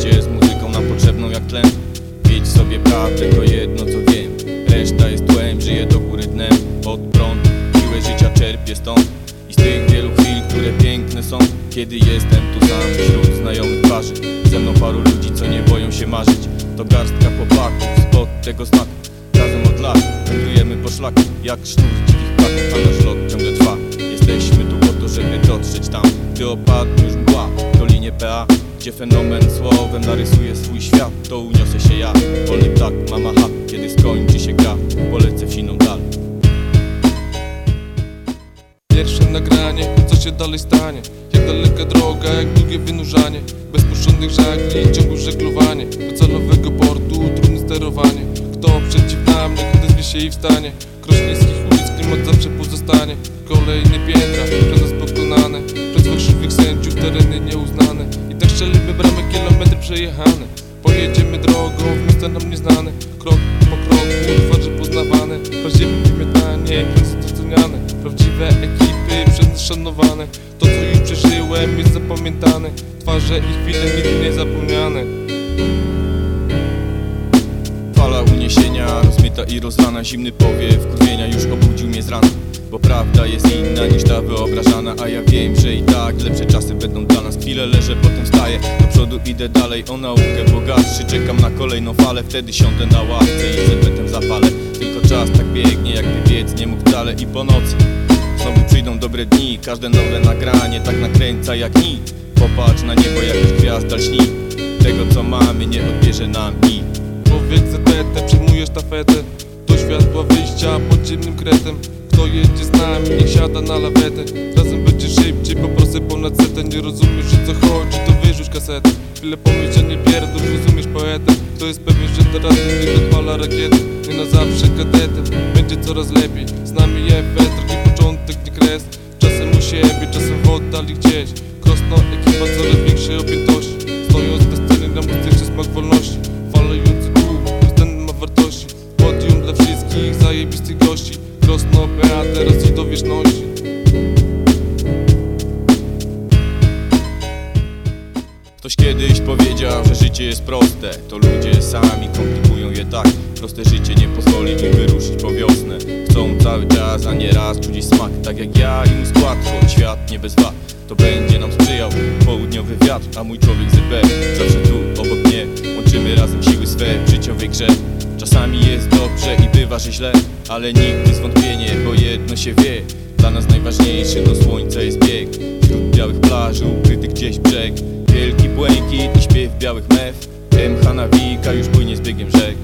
Życie jest muzyką nam potrzebną jak tlen. Wiedź sobie prawdę, to jedno co wiem. Reszta jest tłem, żyję do góry dnem. Pod prąd, siłę życia czerpię stąd. I z tych wielu chwil, które piękne są Kiedy jestem tu sam wśród znajomych twarzy. Ze mną paru ludzi, co nie boją się marzyć. To garstka chłopaków spod tego znaku Razem od lat wędrujemy po szlaku. Jak sznur dzikich ptaków, a nasz lot ciągle trwa. Jesteśmy tu po to, żeby dotrzeć tam Gdy opadnie już mgła to linie PA gdzie fenomen słowem narysuje swój świat To uniosę się ja, wolny ptak, mama ha Kiedy skończy się gra, polecę w siną dal. Pierwsze nagranie, co się dalej stanie? Jak daleka droga, jak długie wynurzanie? Bez puszczonych żagli, ciągłe żeglowanie. Do celowego portu, trudne sterowanie. Kto przeciw nam, niech odezwie się i wstanie. Krośnieckich ulic, klimat zawsze pozostanie. Kolejne piętra, przejechane Pojedziemy drogą w miejsca nam nieznane Krok po kroku, twarze poznawane. Prawdziwe wymiatanie, przez doceniane Prawdziwe ekipy, przez szanowane To co już przeżyłem jest zapamiętane. Twarze i chwile nigdy nie zapomniane. Fala uniesienia, rozmyta i rozlana. Zimny powiew kurwienia już obudził mnie z rana Bo prawda jest inna niż ta wyobrażana A ja wiem, że i tak lepsze czasy będą dla nas. Chwilę leżę, potem wstaję, do przodu idę dalej. O naukę bogatszy, czekam na kolejną falę. Wtedy siądę na ławce i zepetem zapalę. Tylko czas tak biegnie, jakby biec nie mógł wcale. I po nocy znowu przyjdą dobre dni. Każde nowe nagranie tak nakręca jak nic Popatrz na niebo, jakaś gwiazda lśni. Tego co mamy nie odbierze nam nikt Człowiek za tetę przejmuje sztafetę Do światła wyjścia podziemnym kretem Kto jedzie z nami, niech siada na lawetę. Razem będzie szybciej, poproszę ponad setę. Nie rozumiesz o co chodzi, to wyrzuć kasetę. Chwilę pomyśl, że nie pierdol, rozumiesz poetę Kto jest pewien, że teraz nie odpala rakiety. Nie na zawsze kadetem, będzie coraz lepiej. Z nami efekt, drogi początek, nie kres. Czasem u siebie, czasem w oddali gdzieś powiedział, że życie jest proste. To ludzie sami komplikują je tak. Proste życie nie pozwoli im wyruszyć po wiosnę. Chcą cały czas, a nie raz czuć smak. Tak jak ja i mój skład, choć świat nie bez wad. To będzie nam sprzyjał południowy wiatr A mój człowiek ZB zawsze tu obok mnie Łączymy razem siły swe w życiowej grze. Czasami jest dobrze i bywa, że źle Ale nigdy zwątpienie, bo jedno się wie Dla nas najważniejszy do słońca jest bieg. Wśród białych plaży ukryty gdzieś brzeg. Wielki błękit i śpiew białych mew. MH nawika już płynie z biegiem rzek